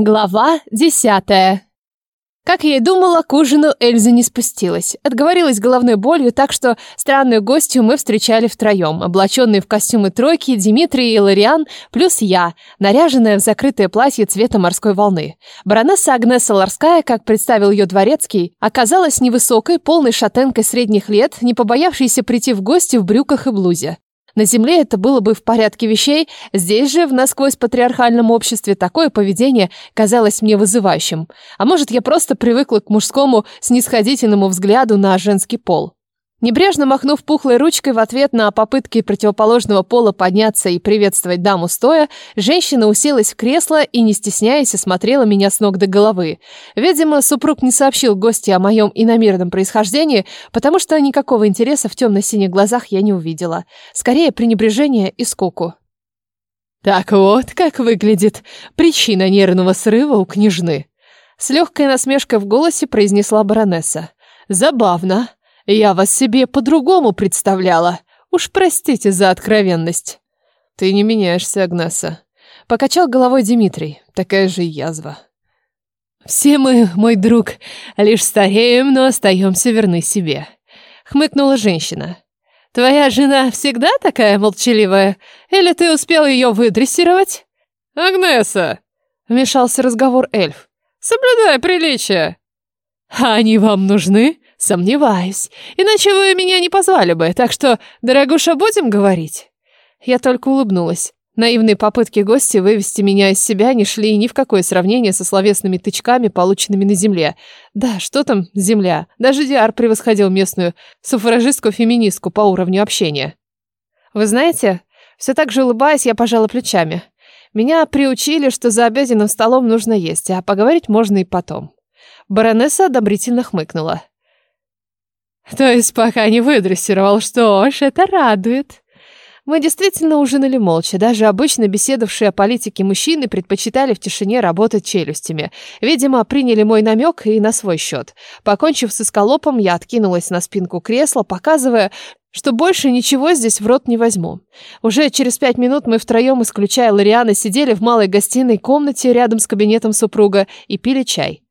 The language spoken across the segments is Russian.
Глава десятая. Как я и думала, к ужину Эльза не спустилась. Отговорилась головной болью, так что странную гостью мы встречали втроем, облаченные в костюмы тройки Дмитрий и Лариан, плюс я, наряженная в закрытое платье цвета морской волны. Баронесса Агнеса Ларская, как представил ее дворецкий, оказалась невысокой, полной шатенкой средних лет, не побоявшейся прийти в гости в брюках и блузе. На Земле это было бы в порядке вещей, здесь же, в насквозь патриархальном обществе, такое поведение казалось мне вызывающим. А может, я просто привыкла к мужскому снисходительному взгляду на женский пол. Небрежно махнув пухлой ручкой в ответ на попытки противоположного пола подняться и приветствовать даму стоя, женщина уселась в кресло и, не стесняясь, осмотрела меня с ног до головы. Видимо, супруг не сообщил гости о моем иномерном происхождении, потому что никакого интереса в темно-синих глазах я не увидела. Скорее, пренебрежение и скуку. «Так вот, как выглядит причина нервного срыва у княжны», с легкой насмешкой в голосе произнесла баронесса. «Забавно». Я вас себе по-другому представляла. Уж простите за откровенность. Ты не меняешься, Агнеса. Покачал головой Дмитрий. Такая же язва. Все мы, мой друг, лишь стареем, но остаемся верны себе. Хмыкнула женщина. Твоя жена всегда такая молчаливая? Или ты успел ее выдрессировать? Агнеса! Вмешался разговор эльф. Соблюдай приличия. А они вам нужны? Сомневаюсь. Иначе вы меня не позвали бы, так что, дорогуша, будем говорить?» Я только улыбнулась. Наивные попытки гостя вывести меня из себя не шли ни в какое сравнение со словесными тычками, полученными на земле. Да, что там земля? Даже Диар превосходил местную суфражистку-феминистку по уровню общения. Вы знаете, все так же улыбаясь, я пожала плечами. Меня приучили, что за обеденным столом нужно есть, а поговорить можно и потом. Баронесса одобрительно хмыкнула. То есть пока не выдрессировал, что ж, это радует. Мы действительно ужинали молча. Даже обычно беседовавшие о политике мужчины предпочитали в тишине работать челюстями. Видимо, приняли мой намек и на свой счет. Покончив с эскалопом, я откинулась на спинку кресла, показывая, что больше ничего здесь в рот не возьму. Уже через пять минут мы втроем, исключая Лориана, сидели в малой гостиной комнате рядом с кабинетом супруга и пили чай.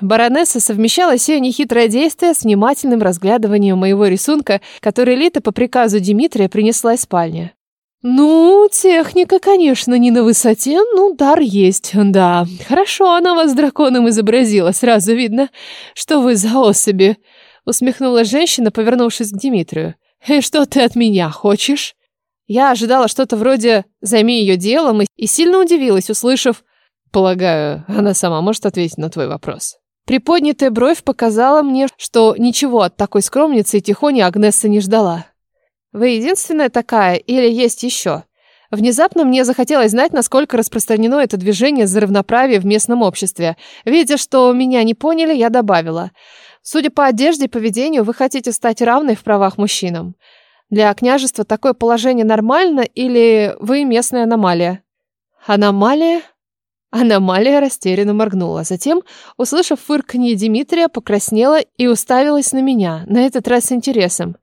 Баронесса совмещала сие нехитрое действие с внимательным разглядыванием моего рисунка, который Лита по приказу Дмитрия принесла из спальни. «Ну, техника, конечно, не на высоте, ну, дар есть, да. Хорошо она вас драконом изобразила, сразу видно, что вы за особи», — усмехнула женщина, повернувшись к Дмитрию. «И что ты от меня хочешь?» Я ожидала что-то вроде «займи ее делом» и сильно удивилась, услышав «Полагаю, она сама может ответить на твой вопрос». Приподнятая бровь показала мне, что ничего от такой скромницы и тихони Агнесса не ждала. «Вы единственная такая или есть еще?» Внезапно мне захотелось знать, насколько распространено это движение за равноправие в местном обществе. Видя, что меня не поняли, я добавила. Судя по одежде и поведению, вы хотите стать равной в правах мужчинам. Для княжества такое положение нормально или вы местная аномалия? Аномалия? Аномалия растерянно моргнула. Затем, услышав фырканье Дмитрия, покраснела и уставилась на меня, на этот раз с интересом.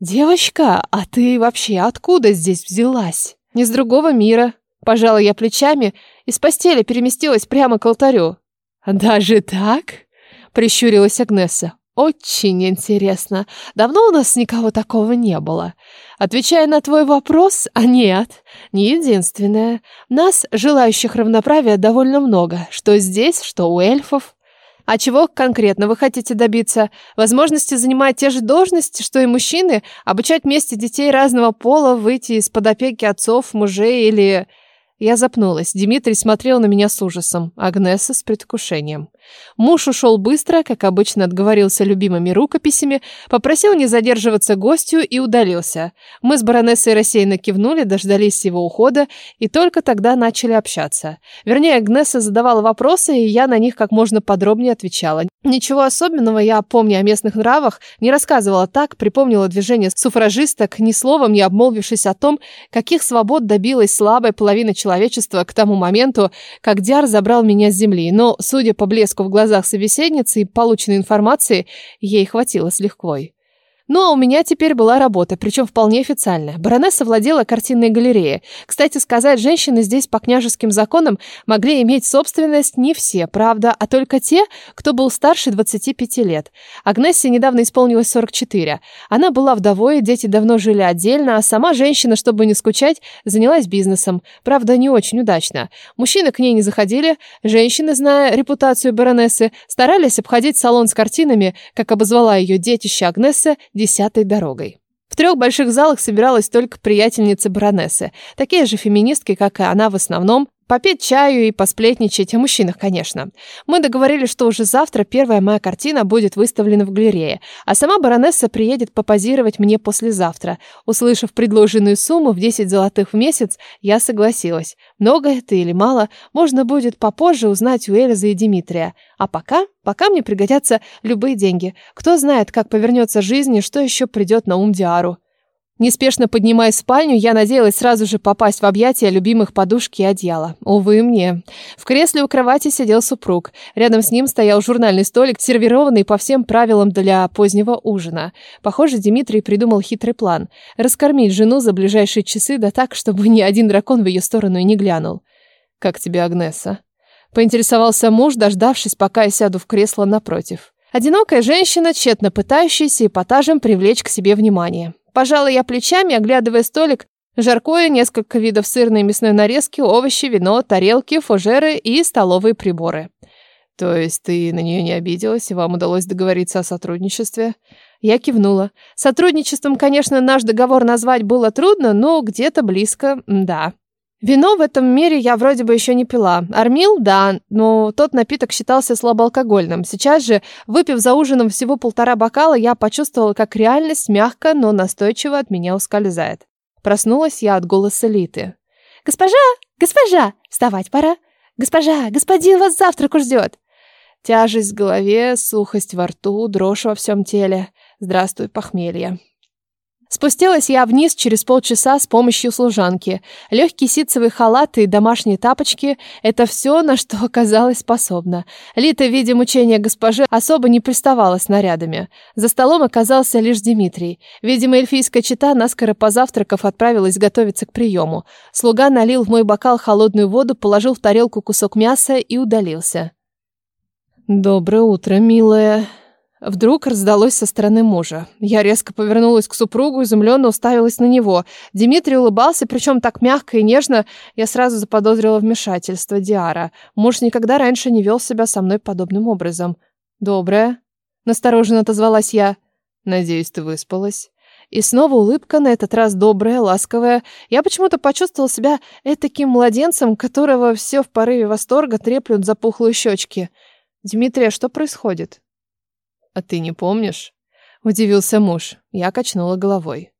«Девочка, а ты вообще откуда здесь взялась?» «Не с другого мира». Пожала я плечами и с постели переместилась прямо к алтарю. «Даже так?» — прищурилась Агнеса. Очень интересно. Давно у нас никого такого не было. Отвечая на твой вопрос, а нет, не единственное. Нас, желающих равноправия, довольно много. Что здесь, что у эльфов. А чего конкретно вы хотите добиться? Возможности занимать те же должности, что и мужчины? Обучать вместе детей разного пола, выйти из-под опеки отцов, мужей или... Я запнулась. Дмитрий смотрел на меня с ужасом, Агнеса с предвкушением. Муж ушел быстро, как обычно отговорился любимыми рукописями, попросил не задерживаться гостю и удалился. Мы с баронессой рассеянно кивнули, дождались его ухода и только тогда начали общаться. Вернее, Агнеса задавала вопросы, и я на них как можно подробнее отвечала. Ничего особенного я, помня о местных нравах, не рассказывала так, припомнила движение суфражисток, ни словом не обмолвившись о том, каких свобод добилась слабая половина человечества к тому моменту, как Диар забрал меня с земли. Но, судя по блеску в глазах собеседницы и полученной информации, ей хватило с лихвой. Ну а у меня теперь была работа, причем вполне официальная. Баронесса владела картинной галереей. Кстати сказать, женщины здесь по княжеским законам могли иметь собственность не все, правда, а только те, кто был старше 25 лет. Агнессе недавно исполнилось 44. Она была вдовой, дети давно жили отдельно, а сама женщина, чтобы не скучать, занялась бизнесом. Правда, не очень удачно. Мужчины к ней не заходили, женщины, зная репутацию баронессы, старались обходить салон с картинами, как обозвала ее детище Агнесса, десятой дорогой. В трех больших залах собиралась только приятельницы баронессы, такие же феминистки, как и она в основном, Попить чаю и посплетничать о мужчинах, конечно. Мы договорились, что уже завтра первая моя картина будет выставлена в галерее, а сама баронесса приедет попозировать мне послезавтра. Услышав предложенную сумму в 10 золотых в месяц, я согласилась. Много это или мало, можно будет попозже узнать у Эльзы и Дмитрия. А пока, пока мне пригодятся любые деньги. Кто знает, как повернется жизнь и что еще придет на ум Диару. Неспешно поднимаясь в спальню, я надеялась сразу же попасть в объятия любимых подушки и одеяла. Увы мне. В кресле у кровати сидел супруг. Рядом с ним стоял журнальный столик, сервированный по всем правилам для позднего ужина. Похоже, Дмитрий придумал хитрый план. Раскормить жену за ближайшие часы, да так, чтобы ни один дракон в ее сторону и не глянул. «Как тебе, Агнеса?» Поинтересовался муж, дождавшись, пока я сяду в кресло напротив. Одинокая женщина, тщетно пытающаяся эпатажем привлечь к себе внимание. Пожала я плечами, оглядывая столик. Жаркое, несколько видов сырной мясной нарезки, овощи, вино, тарелки, фужеры и столовые приборы. То есть ты на нее не обиделась, и вам удалось договориться о сотрудничестве? Я кивнула. Сотрудничеством, конечно, наш договор назвать было трудно, но где-то близко, да. Вино в этом мире я вроде бы еще не пила. Армил, да, но тот напиток считался слабоалкогольным. Сейчас же, выпив за ужином всего полтора бокала, я почувствовала, как реальность мягко, но настойчиво от меня ускользает. Проснулась я от голоса Литы. «Госпожа! Госпожа! Вставать пора! Госпожа! Господин вас завтраку ждет!» Тяжесть в голове, сухость во рту, дрожь во всем теле. Здравствуй, похмелье. Спустилась я вниз через полчаса с помощью служанки. Легкий ситцевый халат и домашние тапочки – это все, на что оказалась способна. Лита, видя мучения госпожи, особо не приставала с нарядами. За столом оказался лишь Дмитрий. Видимо, эльфийская чита, наскоро позавтракав, отправилась готовиться к приему. Слуга налил в мой бокал холодную воду, положил в тарелку кусок мяса и удалился. «Доброе утро, милая», Вдруг раздалось со стороны мужа. Я резко повернулась к супругу, изумленно уставилась на него. Дмитрий улыбался, причем так мягко и нежно, я сразу заподозрила вмешательство Диара. Муж никогда раньше не вел себя со мной подобным образом. «Доброе», — настороженно отозвалась я. «Надеюсь, ты выспалась». И снова улыбка, на этот раз добрая, ласковая. Я почему-то почувствовала себя таким младенцем, которого все в порыве восторга треплют за пухлые щечки. «Дмитрий, а что происходит?» «А ты не помнишь?» — удивился муж. Я качнула головой.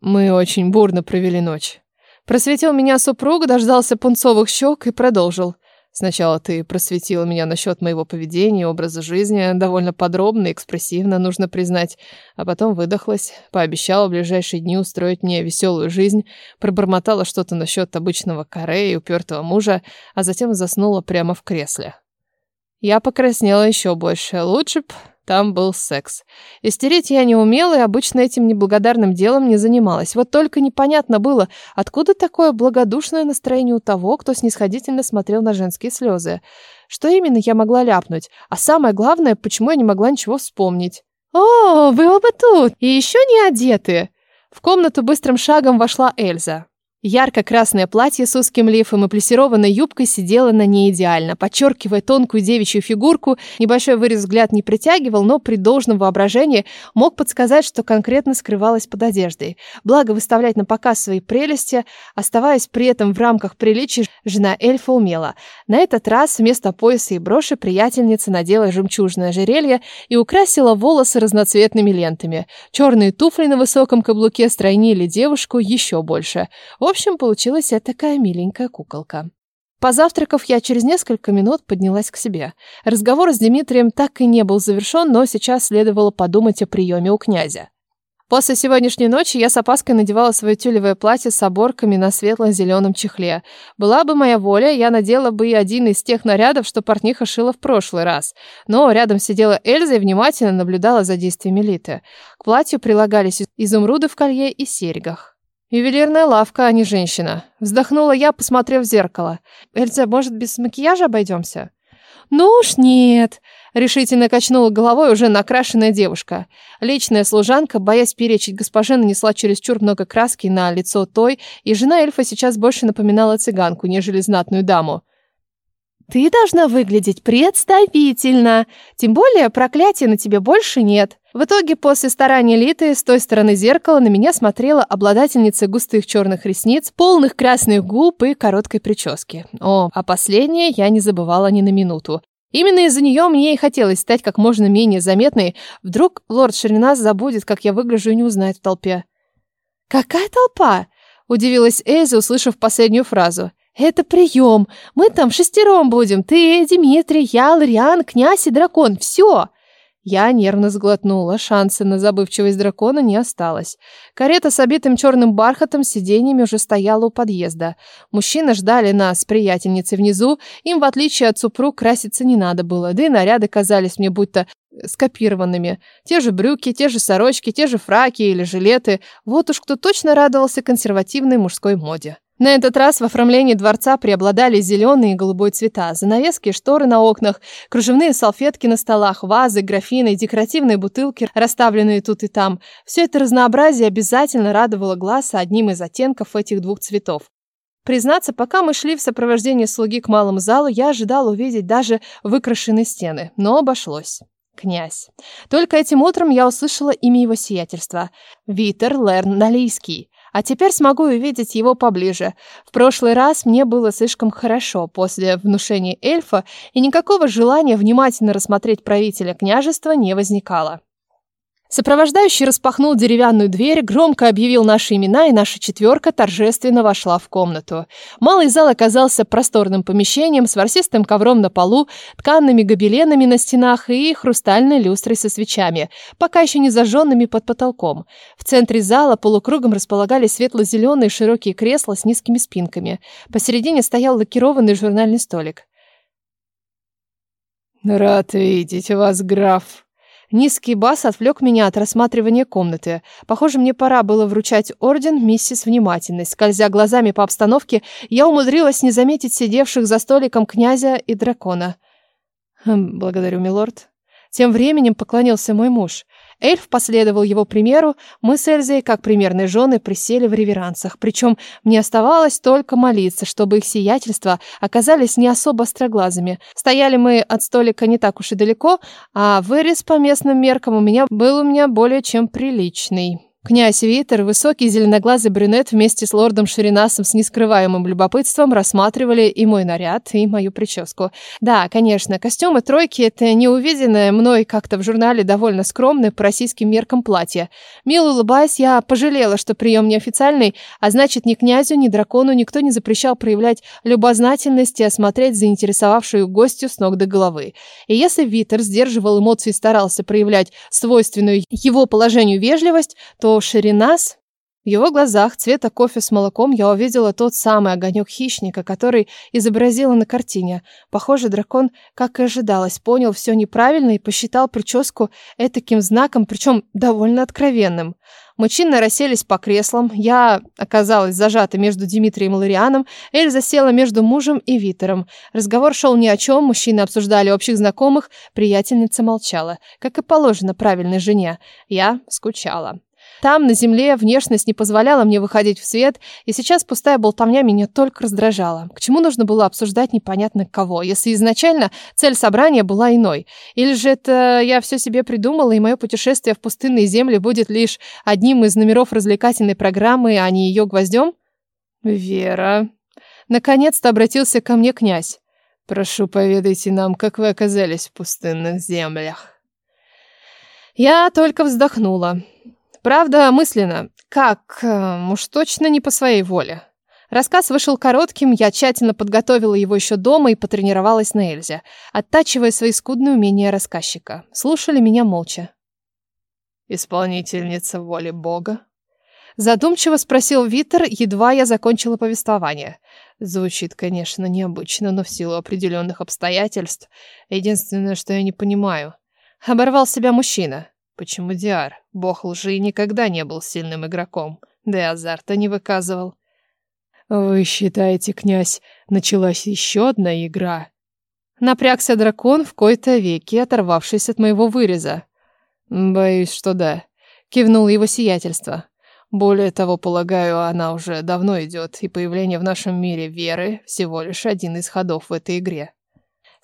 «Мы очень бурно провели ночь. Просветил меня супруг, дождался пунцовых щек и продолжил. Сначала ты просветила меня насчет моего поведения, образа жизни, довольно подробно и экспрессивно, нужно признать, а потом выдохлась, пообещала в ближайшие дни устроить мне веселую жизнь, пробормотала что-то насчет обычного каре и упертого мужа, а затем заснула прямо в кресле. Я покраснела еще больше. Лучше б там был секс. Истереть я не умела и обычно этим неблагодарным делом не занималась. Вот только непонятно было, откуда такое благодушное настроение у того, кто снисходительно смотрел на женские слезы. Что именно я могла ляпнуть? А самое главное, почему я не могла ничего вспомнить? «О, вы оба тут! И еще не одеты!» В комнату быстрым шагом вошла Эльза. Ярко-красное платье с узким лифом и плессированной юбкой сидело на ней идеально, подчеркивая тонкую девичью фигурку. Небольшой вырез взгляд не притягивал, но при должном воображении мог подсказать, что конкретно скрывалось под одеждой. Благо, выставлять на показ свои прелести, оставаясь при этом в рамках приличий, жена эльфа умела. На этот раз вместо пояса и броши приятельница надела жемчужное ожерелье и украсила волосы разноцветными лентами. Черные туфли на высоком каблуке стройнили девушку еще больше общем, получилась такая миленькая куколка. Позавтракав, я через несколько минут поднялась к себе. Разговор с Дмитрием так и не был завершен, но сейчас следовало подумать о приеме у князя. После сегодняшней ночи я с опаской надевала свое тюлевое платье с оборками на светло-зеленом чехле. Была бы моя воля, я надела бы и один из тех нарядов, что портниха шила в прошлый раз. Но рядом сидела Эльза и внимательно наблюдала за действиями Литы. К платью прилагались изумруды в колье и серьгах. «Ювелирная лавка, а не женщина». Вздохнула я, посмотрев в зеркало. «Эльза, может, без макияжа обойдемся?» «Ну уж нет», — решительно качнула головой уже накрашенная девушка. Личная служанка, боясь перечить госпоже, нанесла чересчур много краски на лицо той, и жена эльфа сейчас больше напоминала цыганку, нежели знатную даму. «Ты должна выглядеть представительно, тем более проклятия на тебе больше нет». В итоге, после старания Литы, с той стороны зеркала на меня смотрела обладательница густых черных ресниц, полных красных губ и короткой прически. О, а последнее я не забывала ни на минуту. Именно из-за нее мне и хотелось стать как можно менее заметной. Вдруг лорд Ширинас забудет, как я выгляжу и не узнает в толпе. «Какая толпа?» – удивилась Эльза, услышав последнюю фразу. «Это прием. Мы там шестером будем. Ты, Дмитрий, я, Лориан, князь и дракон. Все!» Я нервно сглотнула, шансы на забывчивость дракона не осталось. Карета с обитым черным бархатом сиденьями уже стояла у подъезда. Мужчины ждали нас с приятельницей внизу, им, в отличие от супруг, краситься не надо было, да и наряды казались мне будто скопированными. Те же брюки, те же сорочки, те же фраки или жилеты. Вот уж кто точно радовался консервативной мужской моде. На этот раз в оформлении дворца преобладали зеленый и голубой цвета, занавески, шторы на окнах, кружевные салфетки на столах, вазы, графины, декоративные бутылки, расставленные тут и там. Все это разнообразие обязательно радовало глаз одним из оттенков этих двух цветов. Признаться, пока мы шли в сопровождении слуги к малому залу, я ожидал увидеть даже выкрашенные стены, но обошлось. Князь. Только этим утром я услышала имя его сиятельства. Витер Лерн Налийский. А теперь смогу увидеть его поближе. В прошлый раз мне было слишком хорошо после внушения эльфа, и никакого желания внимательно рассмотреть правителя княжества не возникало. Сопровождающий распахнул деревянную дверь, громко объявил наши имена, и наша четверка торжественно вошла в комнату. Малый зал оказался просторным помещением с ворсистым ковром на полу, тканными гобеленами на стенах и хрустальной люстрой со свечами, пока еще не зажженными под потолком. В центре зала полукругом располагались светло-зеленые широкие кресла с низкими спинками. Посередине стоял лакированный журнальный столик. «Рад видеть вас, граф», Низкий бас отвлек меня от рассматривания комнаты. Похоже, мне пора было вручать орден миссис Внимательность. Скользя глазами по обстановке, я умудрилась не заметить сидевших за столиком князя и дракона. «Хм, «Благодарю, милорд». Тем временем поклонился мой муж. Эльф последовал его примеру, мы с Эльзой, как примерные жены, присели в реверансах. Причем мне оставалось только молиться, чтобы их сиятельства оказались не особо остроглазыми. Стояли мы от столика не так уж и далеко, а вырез по местным меркам у меня был у меня более чем приличный. Князь Витер, высокий зеленоглазый брюнет вместе с лордом Ширинасом с нескрываемым любопытством рассматривали и мой наряд, и мою прическу. Да, конечно, костюмы тройки — это не увиденное мной как-то в журнале довольно скромное по российским меркам платье. Мило улыбаясь, я пожалела, что прием неофициальный, а значит, ни князю, ни дракону никто не запрещал проявлять любознательность и осмотреть заинтересовавшую гостью с ног до головы. И если Витер сдерживал эмоции и старался проявлять свойственную его положению вежливость, то Ширинас, в его глазах цвета кофе с молоком я увидела тот самый огонек хищника, который изобразила на картине. Похоже, дракон, как и ожидалось, понял все неправильно и посчитал прическу этаким знаком, причем довольно откровенным. Мужчины расселись по креслам, я оказалась зажата между Дмитрием и Лорианом, Эльза села между мужем и Витером. Разговор шел ни о чем, мужчины обсуждали общих знакомых, приятельница молчала, как и положено правильной жене. Я скучала. Там, на земле, внешность не позволяла мне выходить в свет, и сейчас пустая болтовня меня только раздражала. К чему нужно было обсуждать непонятно кого, если изначально цель собрания была иной? Или же это я все себе придумала, и мое путешествие в пустынные земли будет лишь одним из номеров развлекательной программы, а не ее гвоздем? Вера. Наконец-то обратился ко мне князь. Прошу, поведайте нам, как вы оказались в пустынных землях. Я только вздохнула. Правда, мысленно. Как? Э, уж точно не по своей воле. Рассказ вышел коротким, я тщательно подготовила его еще дома и потренировалась на Эльзе, оттачивая свои скудные умения рассказчика. Слушали меня молча. исполнительница воли Бога? Задумчиво спросил Витер, едва я закончила повествование. Звучит, конечно, необычно, но в силу определенных обстоятельств. Единственное, что я не понимаю. Оборвал себя мужчина. Почему Диар, бог лжи, никогда не был сильным игроком, да и азарта не выказывал? Вы считаете, князь, началась еще одна игра? Напрягся дракон в кои-то веки, оторвавшись от моего выреза. Боюсь, что да. Кивнул его сиятельство. Более того, полагаю, она уже давно идет, и появление в нашем мире веры всего лишь один из ходов в этой игре.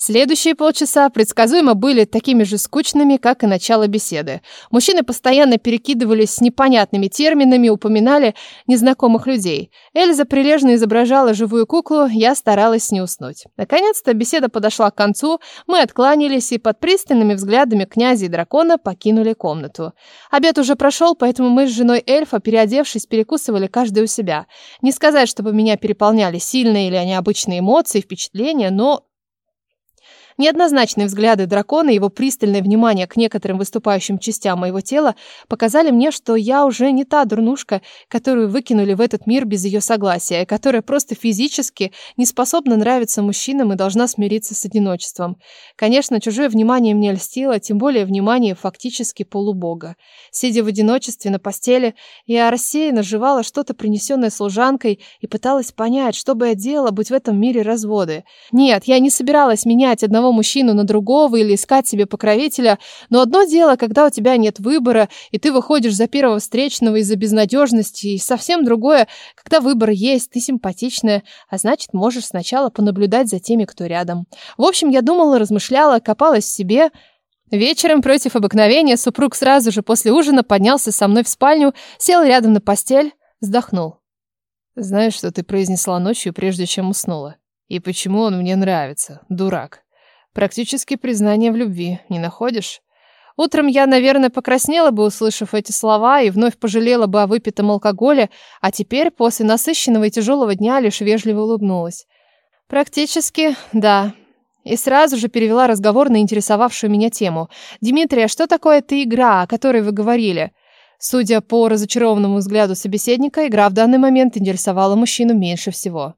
Следующие полчаса предсказуемо были такими же скучными, как и начало беседы. Мужчины постоянно перекидывались с непонятными терминами, упоминали незнакомых людей. Эльза прилежно изображала живую куклу, я старалась не уснуть. Наконец-то беседа подошла к концу, мы откланялись и под пристальными взглядами князя и дракона покинули комнату. Обед уже прошел, поэтому мы с женой эльфа, переодевшись, перекусывали каждый у себя. Не сказать, чтобы меня переполняли сильные или необычные эмоции, впечатления, но Неоднозначные взгляды дракона и его пристальное внимание к некоторым выступающим частям моего тела показали мне, что я уже не та дурнушка, которую выкинули в этот мир без ее согласия, которая просто физически не способна нравиться мужчинам и должна смириться с одиночеством. Конечно, чужое внимание мне льстило, тем более внимание фактически полубога. Сидя в одиночестве на постели, я рассеянно жевала что-то, принесенное служанкой, и пыталась понять, что бы я делала, будь в этом мире разводы. Нет, я не собиралась менять одного одного мужчину на другого или искать себе покровителя, но одно дело, когда у тебя нет выбора, и ты выходишь за первого встречного из-за безнадежности, и совсем другое, когда выбор есть, ты симпатичная, а значит, можешь сначала понаблюдать за теми, кто рядом. В общем, я думала, размышляла, копалась в себе, Вечером против обыкновения супруг сразу же после ужина поднялся со мной в спальню, сел рядом на постель, вздохнул. «Знаешь, что ты произнесла ночью, прежде чем уснула? И почему он мне нравится? Дурак. Практически признание в любви, не находишь? Утром я, наверное, покраснела бы, услышав эти слова, и вновь пожалела бы о выпитом алкоголе, а теперь, после насыщенного и тяжелого дня, лишь вежливо улыбнулась. Практически, да. И сразу же перевела разговор на интересовавшую меня тему. «Дмитрий, а что такое эта игра, о которой вы говорили?» Судя по разочарованному взгляду собеседника, игра в данный момент интересовала мужчину меньше всего.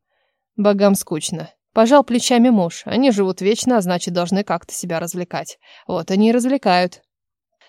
Богам скучно. Пожал плечами муж. Они живут вечно, а значит, должны как-то себя развлекать. Вот они и развлекают.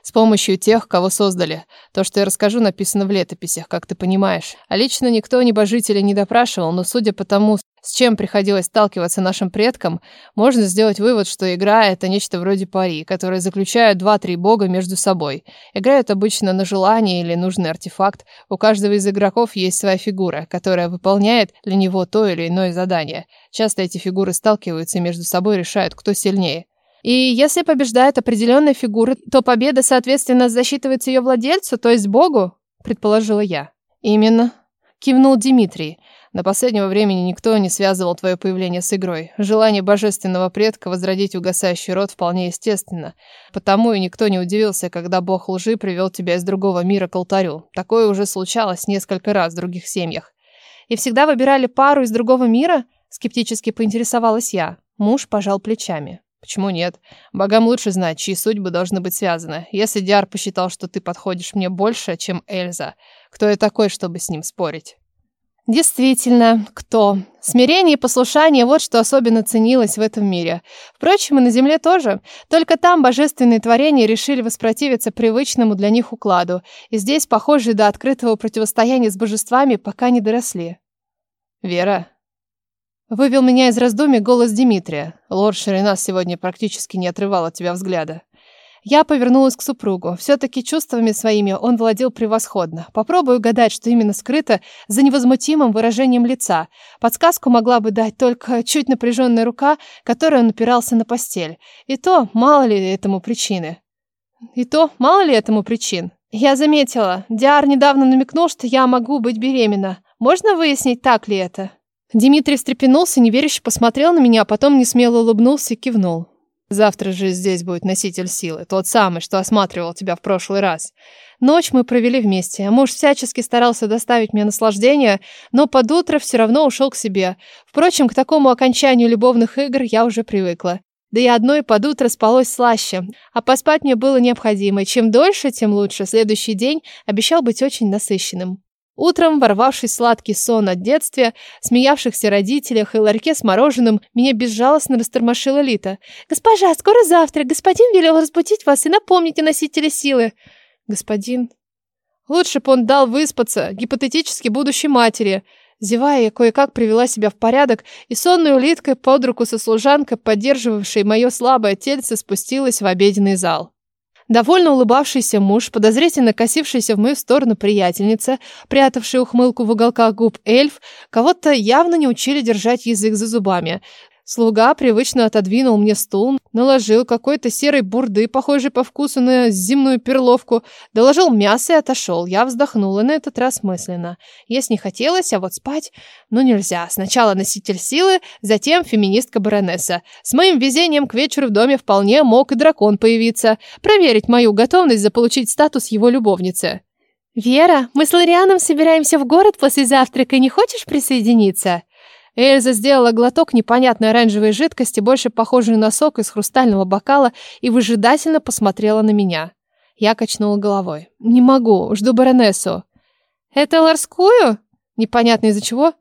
С помощью тех, кого создали. То, что я расскажу, написано в летописях, как ты понимаешь. А лично никто небожителя не допрашивал, но судя по тому, с чем приходилось сталкиваться нашим предкам, можно сделать вывод, что игра — это нечто вроде пари, которое заключают два-три бога между собой. Играют обычно на желание или нужный артефакт. У каждого из игроков есть своя фигура, которая выполняет для него то или иное задание. Часто эти фигуры сталкиваются и между собой решают, кто сильнее. И если побеждает определенная фигура, то победа, соответственно, засчитывается ее владельцу, то есть богу, предположила я. Именно, кивнул Дмитрий. До последнего времени никто не связывал твое появление с игрой. Желание божественного предка возродить угасающий род вполне естественно. Потому и никто не удивился, когда бог лжи привел тебя из другого мира к алтарю. Такое уже случалось несколько раз в других семьях. И всегда выбирали пару из другого мира? Скептически поинтересовалась я. Муж пожал плечами. Почему нет? Богам лучше знать, чьи судьбы должны быть связаны. Если Диар посчитал, что ты подходишь мне больше, чем Эльза, кто я такой, чтобы с ним спорить? Действительно, кто? Смирение и послушание – вот что особенно ценилось в этом мире. Впрочем, и на Земле тоже. Только там божественные творения решили воспротивиться привычному для них укладу. И здесь, похоже, до открытого противостояния с божествами пока не доросли. Вера, Вывел меня из раздумий голос Дмитрия. Лорд Ширинас сегодня практически не отрывал от тебя взгляда. Я повернулась к супругу. Все-таки чувствами своими он владел превосходно. Попробую гадать, что именно скрыто за невозмутимым выражением лица. Подсказку могла бы дать только чуть напряженная рука, которой он опирался на постель. И то, мало ли этому причины. И то, мало ли этому причин. Я заметила, Диар недавно намекнул, что я могу быть беременна. Можно выяснить, так ли это? Дмитрий встрепенулся, неверяще посмотрел на меня, а потом несмело улыбнулся и кивнул. Завтра же здесь будет носитель силы, тот самый, что осматривал тебя в прошлый раз. Ночь мы провели вместе. Муж всячески старался доставить мне наслаждение, но под утро все равно ушел к себе. Впрочем, к такому окончанию любовных игр я уже привыкла. Да и одной под утро спалось слаще. А поспать мне было необходимо. Чем дольше, тем лучше. Следующий день обещал быть очень насыщенным. Утром, ворвавшись в сладкий сон от детства, смеявшихся родителях и ларьке с мороженым, меня безжалостно растормошила Лита. «Госпожа, скоро завтрак. Господин велел разбудить вас и напомнить о носителе силы». «Господин...» Лучше бы он дал выспаться гипотетически будущей матери. Зевая, я кое-как привела себя в порядок и сонной улиткой под руку со служанкой, поддерживавшей мое слабое тельце, спустилась в обеденный зал. Довольно улыбавшийся муж, подозрительно косившийся в мою сторону приятельница, прятавшая ухмылку в уголках губ эльф, кого-то явно не учили держать язык за зубами. Слуга привычно отодвинул мне стул, наложил какой-то серой бурды, похожей по вкусу на земную перловку, доложил мясо и отошел. Я вздохнула на этот раз мысленно. Есть не хотелось, а вот спать, ну нельзя. Сначала носитель силы, затем феминистка-баронесса. С моим везением к вечеру в доме вполне мог и дракон появиться, проверить мою готовность заполучить статус его любовницы. «Вера, мы с Лорианом собираемся в город после завтрака, не хочешь присоединиться?» Эльза сделала глоток непонятной оранжевой жидкости, больше похожей на сок из хрустального бокала, и выжидательно посмотрела на меня. Я качнула головой. «Не могу, жду баронессу». «Это Ларскую?» Непонятно из-за чего.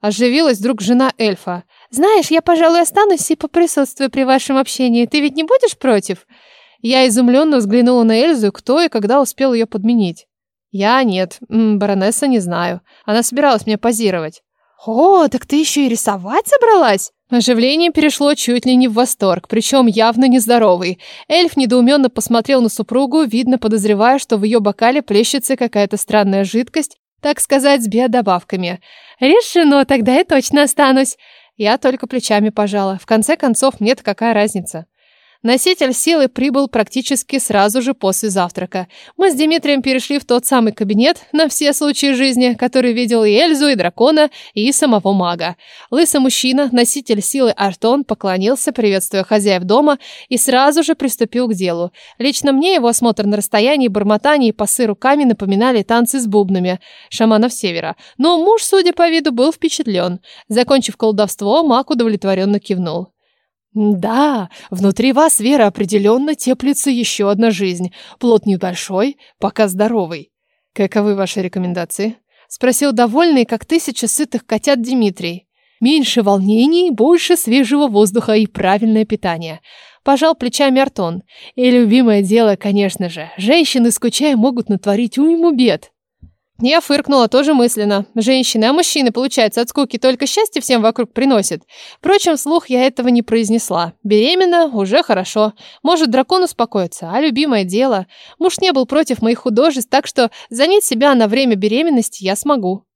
Оживилась вдруг жена эльфа. «Знаешь, я, пожалуй, останусь и поприсутствую при вашем общении. Ты ведь не будешь против?» Я изумленно взглянула на Эльзу, кто и когда успел ее подменить. «Я нет. Баронесса не знаю. Она собиралась мне позировать». «О, так ты еще и рисовать собралась?» Оживление перешло чуть ли не в восторг, причем явно нездоровый. Эльф недоуменно посмотрел на супругу, видно подозревая, что в ее бокале плещется какая-то странная жидкость, так сказать, с биодобавками. «Решено, тогда я точно останусь». Я только плечами пожала. В конце концов, мне-то какая разница? Носитель силы прибыл практически сразу же после завтрака. Мы с Дмитрием перешли в тот самый кабинет на все случаи жизни, который видел и Эльзу, и дракона, и самого мага. Лысый мужчина, носитель силы Артон, поклонился, приветствуя хозяев дома, и сразу же приступил к делу. Лично мне его осмотр на расстоянии, бормотание и пасы руками напоминали танцы с бубнами шаманов севера. Но муж, судя по виду, был впечатлен. Закончив колдовство, маг удовлетворенно кивнул. Да, внутри вас, Вера, определенно теплится еще одна жизнь. Плод небольшой, пока здоровый. Каковы ваши рекомендации? Спросил довольный, как тысяча сытых котят Дмитрий. Меньше волнений, больше свежего воздуха и правильное питание. Пожал плечами Артон. И любимое дело, конечно же. Женщины, скучая, могут натворить уйму бед. Я фыркнула тоже мысленно. Женщины, а мужчины, получается, от скуки только счастье всем вокруг приносят. Впрочем, вслух я этого не произнесла. Беременна, уже хорошо. Может, дракон успокоится, а любимое дело. Муж не был против моих художеств, так что занять себя на время беременности я смогу.